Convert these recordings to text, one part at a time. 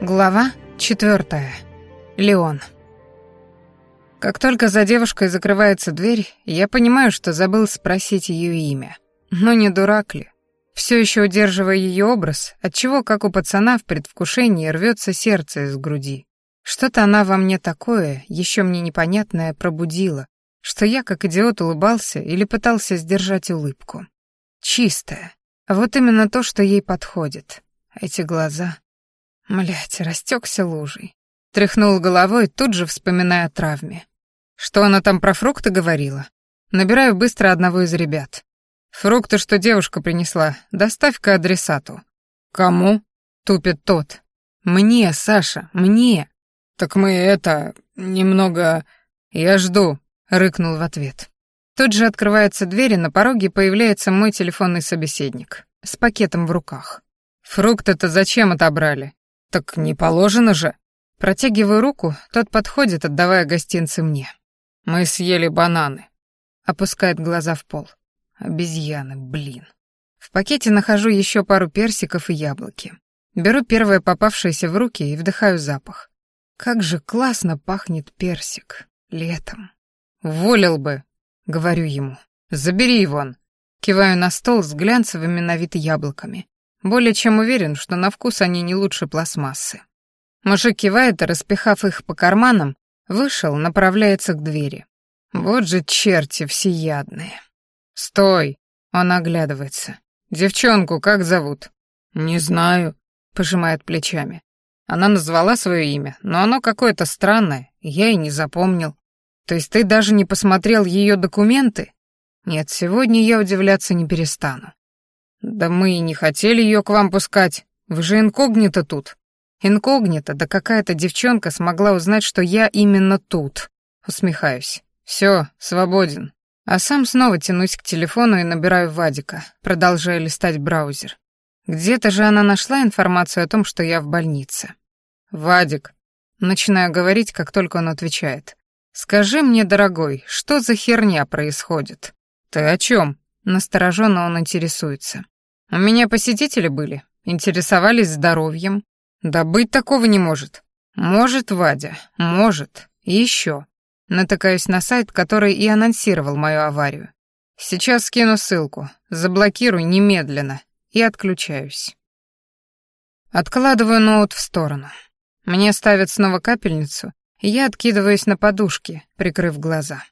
Глава четвертая. Леон. Как только за девушкой закрывается дверь, я понимаю, что забыл спросить ее имя. Но не дурак ли? Все еще удерживая ее образ, отчего, как у пацана в предвкушении, рвется сердце из груди. Что-то она во мне такое, еще мне непонятное, пробудила, что я, как идиот, улыбался или пытался сдержать улыбку. Чистая. Вот именно то, что ей подходит. Эти глаза. Млять, растекся лужей. Тряхнул головой, тут же вспоминая о травме. Что она там про фрукты говорила? Набираю быстро одного из ребят. Фрукты, что девушка принесла, доставь-ка адресату. Кому? Тупит тот. Мне, Саша, мне. Так мы это, немного... Я жду, рыкнул в ответ. Тут же открывается дверь, и на пороге появляется мой телефонный собеседник с пакетом в руках. Фрукты-то зачем отобрали? «Так не положено же». Протягиваю руку, тот подходит, отдавая гостинцы мне. «Мы съели бананы». Опускает глаза в пол. Обезьяны, блин. В пакете нахожу еще пару персиков и яблоки. Беру первое попавшееся в руки и вдыхаю запах. Как же классно пахнет персик. Летом. «Волил бы», — говорю ему. «Забери его». Киваю на стол с глянцевыми на вид яблоками. Более чем уверен, что на вкус они не лучше пластмассы. Мужик кивает, распихав их по карманам, вышел, направляется к двери. Вот же черти всеядные. «Стой!» — он оглядывается. «Девчонку как зовут?» «Не знаю», — пожимает плечами. Она назвала свое имя, но оно какое-то странное, я и не запомнил. То есть ты даже не посмотрел ее документы? Нет, сегодня я удивляться не перестану. «Да мы и не хотели ее к вам пускать. Вы же инкогнито тут». «Инкогнито? Да какая-то девчонка смогла узнать, что я именно тут». Усмехаюсь. «Все, свободен». А сам снова тянусь к телефону и набираю Вадика, продолжая листать браузер. Где-то же она нашла информацию о том, что я в больнице. «Вадик», — начинаю говорить, как только он отвечает. «Скажи мне, дорогой, что за херня происходит?» «Ты о чем?» Настороженно он интересуется. «У меня посетители были, интересовались здоровьем. Да быть такого не может. Может, Вадя, может. И еще. Натыкаюсь на сайт, который и анонсировал мою аварию. Сейчас скину ссылку, заблокируй немедленно и отключаюсь. Откладываю ноут в сторону. Мне ставят снова капельницу, и я откидываюсь на подушке, прикрыв глаза.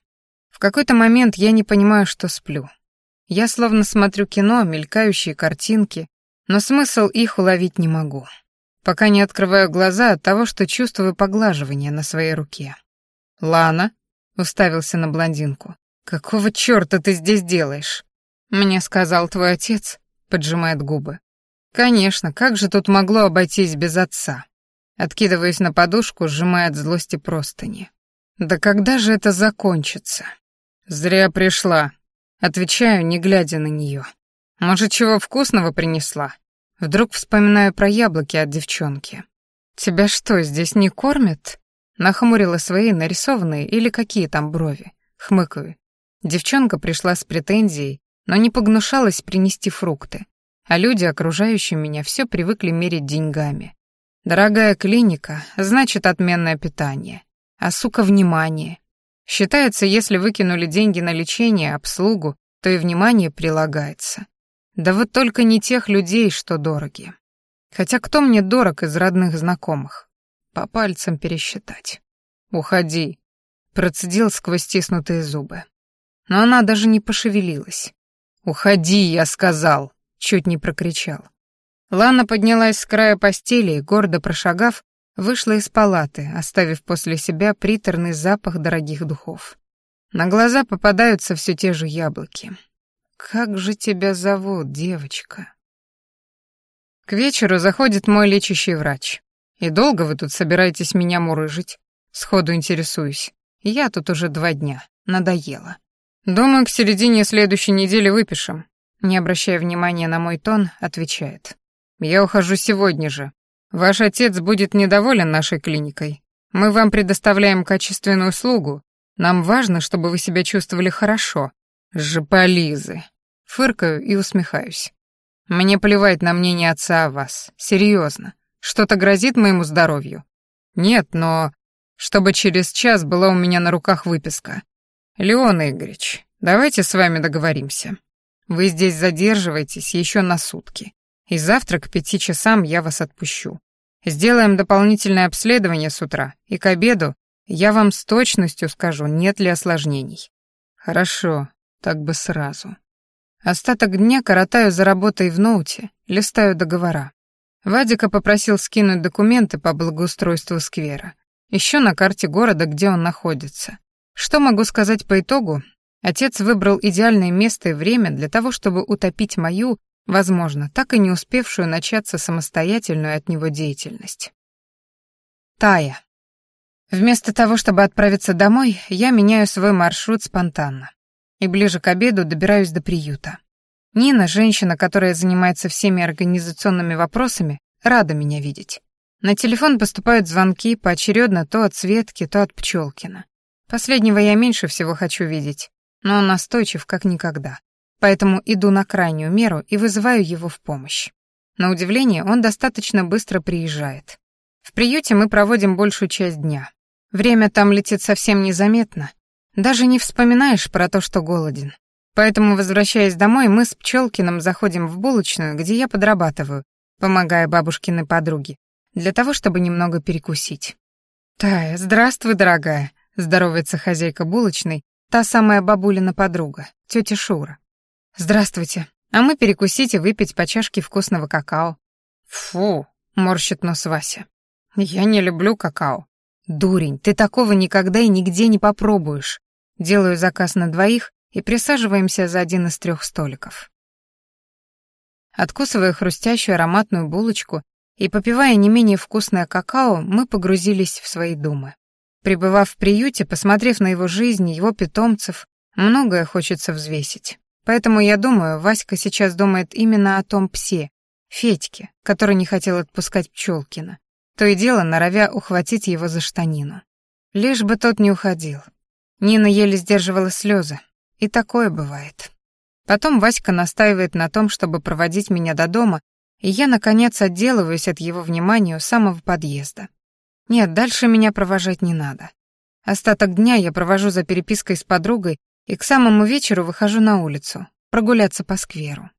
В какой-то момент я не понимаю, что сплю. Я словно смотрю кино, мелькающие картинки, но смысл их уловить не могу. Пока не открываю глаза от того, что чувствую поглаживание на своей руке. «Лана?» — уставился на блондинку. «Какого чёрта ты здесь делаешь?» «Мне сказал твой отец», — поджимает губы. «Конечно, как же тут могло обойтись без отца?» Откидываясь на подушку, сжимая от злости простыни. «Да когда же это закончится?» «Зря пришла», Отвечаю, не глядя на нее. Может, чего вкусного принесла? Вдруг вспоминаю про яблоки от девчонки. «Тебя что, здесь не кормят?» Нахмурила свои нарисованные или какие там брови. Хмыкаю. Девчонка пришла с претензией, но не погнушалась принести фрукты. А люди, окружающие меня, все привыкли мерить деньгами. Дорогая клиника, значит отменное питание. А сука, внимание. Считается, если выкинули деньги на лечение, обслугу, то и внимание прилагается. Да вот только не тех людей, что дороги. Хотя кто мне дорог из родных знакомых? По пальцам пересчитать. «Уходи», — процедил сквозь стиснутые зубы. Но она даже не пошевелилась. «Уходи, я сказал», — чуть не прокричал. Лана поднялась с края постели и, гордо прошагав, Вышла из палаты, оставив после себя приторный запах дорогих духов. На глаза попадаются все те же яблоки. «Как же тебя зовут, девочка?» К вечеру заходит мой лечащий врач. «И долго вы тут собираетесь меня мурыжить?» Сходу интересуюсь. Я тут уже два дня. Надоело. Думаю, к середине следующей недели выпишем. Не обращая внимания на мой тон, отвечает. Я ухожу сегодня же, Ваш отец будет недоволен нашей клиникой. Мы вам предоставляем качественную услугу. Нам важно, чтобы вы себя чувствовали хорошо. Жаполизы. Фыркаю и усмехаюсь. Мне плевать на мнение отца о вас. Серьезно. Что-то грозит моему здоровью? Нет, но... Чтобы через час была у меня на руках выписка. Леон Игоревич, давайте с вами договоримся. Вы здесь задерживаетесь еще на сутки. И завтра к пяти часам я вас отпущу. Сделаем дополнительное обследование с утра, и к обеду я вам с точностью скажу, нет ли осложнений. Хорошо, так бы сразу. Остаток дня коротаю за работой в ноуте, листаю договора. Вадика попросил скинуть документы по благоустройству сквера. Еще на карте города, где он находится. Что могу сказать по итогу? Отец выбрал идеальное место и время для того, чтобы утопить мою, возможно, так и не успевшую начаться самостоятельную от него деятельность. Тая. Вместо того, чтобы отправиться домой, я меняю свой маршрут спонтанно. И ближе к обеду добираюсь до приюта. Нина, женщина, которая занимается всеми организационными вопросами, рада меня видеть. На телефон поступают звонки поочередно то от Светки, то от Пчелкина. Последнего я меньше всего хочу видеть, но он настойчив как никогда. Поэтому иду на крайнюю меру и вызываю его в помощь. На удивление, он достаточно быстро приезжает. В приюте мы проводим большую часть дня. Время там летит совсем незаметно. Даже не вспоминаешь про то, что голоден. Поэтому, возвращаясь домой, мы с Пчелкиным заходим в булочную, где я подрабатываю, помогая бабушкиной подруге, для того, чтобы немного перекусить. «Тая, здравствуй, дорогая», — здоровается хозяйка булочной, та самая бабулина подруга, тетя Шура. «Здравствуйте. А мы перекусить и выпить по чашке вкусного какао». «Фу», — морщит нос Вася. «Я не люблю какао». «Дурень, ты такого никогда и нигде не попробуешь». Делаю заказ на двоих и присаживаемся за один из трех столиков. Откусывая хрустящую ароматную булочку и попивая не менее вкусное какао, мы погрузились в свои думы. Пребывав в приюте, посмотрев на его жизнь, его питомцев, многое хочется взвесить. Поэтому я думаю, Васька сейчас думает именно о том псе, Федьке, который не хотел отпускать Пчелкина, то и дело норовя ухватить его за штанину. Лишь бы тот не уходил. Нина еле сдерживала слезы, и такое бывает. Потом Васька настаивает на том, чтобы проводить меня до дома, и я, наконец, отделываюсь от его внимания у самого подъезда. Нет, дальше меня провожать не надо. Остаток дня я провожу за перепиской с подругой и к самому вечеру выхожу на улицу, прогуляться по скверу.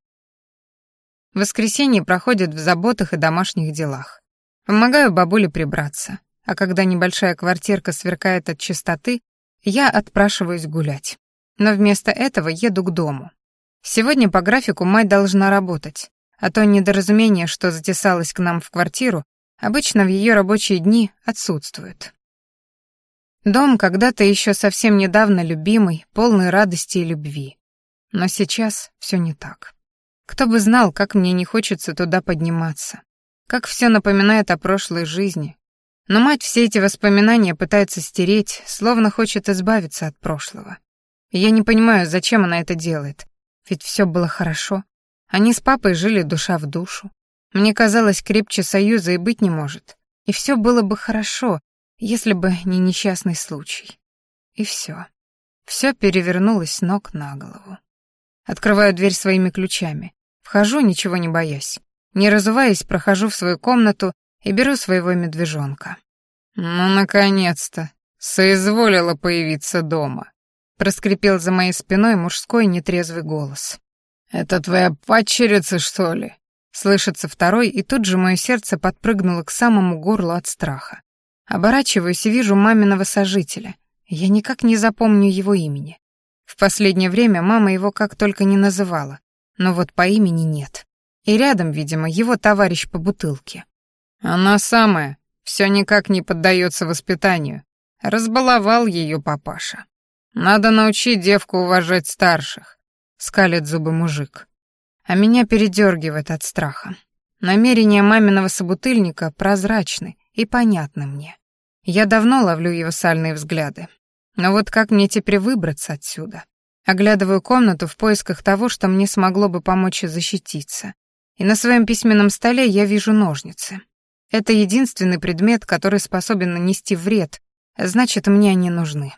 Воскресенье проходит в заботах и домашних делах. Помогаю бабуле прибраться, а когда небольшая квартирка сверкает от чистоты, я отпрашиваюсь гулять но вместо этого еду к дому. Сегодня по графику мать должна работать, а то недоразумение, что затесалось к нам в квартиру, обычно в ее рабочие дни отсутствует. Дом когда-то еще совсем недавно любимый, полный радости и любви. Но сейчас все не так. Кто бы знал, как мне не хочется туда подниматься, как все напоминает о прошлой жизни. Но мать все эти воспоминания пытается стереть, словно хочет избавиться от прошлого. Я не понимаю, зачем она это делает. Ведь все было хорошо. Они с папой жили душа в душу. Мне казалось, крепче союза и быть не может. И все было бы хорошо, если бы не несчастный случай. И все. Все перевернулось ног на голову. Открываю дверь своими ключами. Вхожу, ничего не боясь. Не разуваясь, прохожу в свою комнату и беру своего медвежонка. Ну, наконец-то, соизволила появиться дома проскрипел за моей спиной мужской нетрезвый голос. «Это твоя падчерица, что ли?» Слышится второй, и тут же мое сердце подпрыгнуло к самому горлу от страха. Оборачиваюсь и вижу маминого сожителя. Я никак не запомню его имени. В последнее время мама его как только не называла, но вот по имени нет. И рядом, видимо, его товарищ по бутылке. Она самая, все никак не поддается воспитанию. Разбаловал ее папаша. Надо научить девку уважать старших, скалит зубы мужик. А меня передергивает от страха. Намерения маминого собутыльника прозрачны и понятны мне. Я давно ловлю его сальные взгляды. Но вот как мне теперь выбраться отсюда? Оглядываю комнату в поисках того, что мне смогло бы помочь защититься. И на своем письменном столе я вижу ножницы. Это единственный предмет, который способен нанести вред, значит, мне они нужны.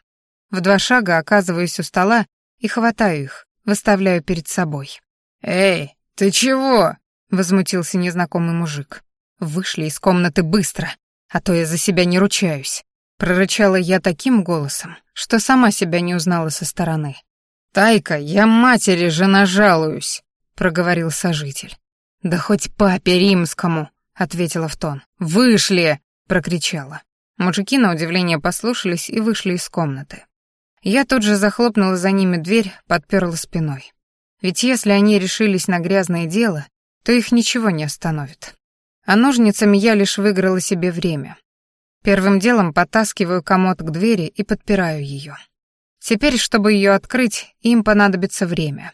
В два шага оказываюсь у стола и хватаю их, выставляю перед собой. «Эй, ты чего?» — возмутился незнакомый мужик. Вышли из комнаты быстро, а то я за себя не ручаюсь. Прорычала я таким голосом, что сама себя не узнала со стороны. «Тайка, я матери же нажалуюсь», — проговорил сожитель. «Да хоть папе римскому», — ответила в тон. «Вышли!» — прокричала. Мужики, на удивление, послушались и вышли из комнаты. Я тут же захлопнула за ними дверь, подперла спиной. Ведь если они решились на грязное дело, то их ничего не остановит. А ножницами я лишь выиграла себе время. Первым делом подтаскиваю комод к двери и подпираю ее. Теперь, чтобы ее открыть, им понадобится время.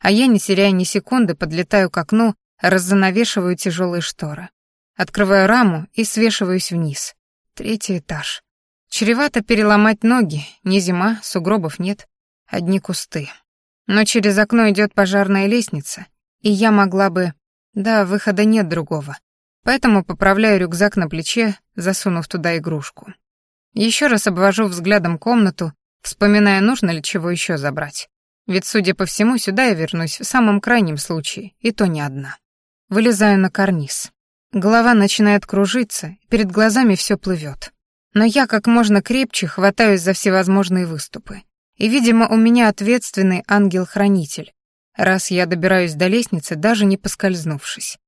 А я, не теряя ни секунды, подлетаю к окну, раззанавешиваю тяжелые шторы. Открываю раму и свешиваюсь вниз. Третий этаж. Чревато переломать ноги, не зима, сугробов нет, одни кусты. Но через окно идет пожарная лестница, и я могла бы... Да, выхода нет другого. Поэтому поправляю рюкзак на плече, засунув туда игрушку. Еще раз обвожу взглядом комнату, вспоминая, нужно ли чего еще забрать. Ведь, судя по всему, сюда я вернусь в самом крайнем случае, и то не одна. Вылезаю на карниз. Голова начинает кружиться, перед глазами все плывет. Но я как можно крепче хватаюсь за всевозможные выступы. И, видимо, у меня ответственный ангел-хранитель, раз я добираюсь до лестницы, даже не поскользнувшись.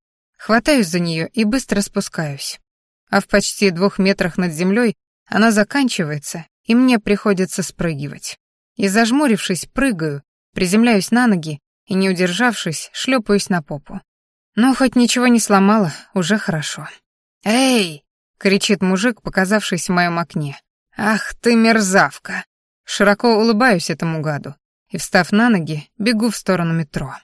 Хватаюсь за нее и быстро спускаюсь. А в почти двух метрах над землей она заканчивается, и мне приходится спрыгивать. И зажмурившись, прыгаю, приземляюсь на ноги и, не удержавшись, шлепаюсь на попу. Но хоть ничего не сломала, уже хорошо. «Эй!» — кричит мужик, показавшись в моем окне. «Ах ты мерзавка!» Широко улыбаюсь этому гаду и, встав на ноги, бегу в сторону метро.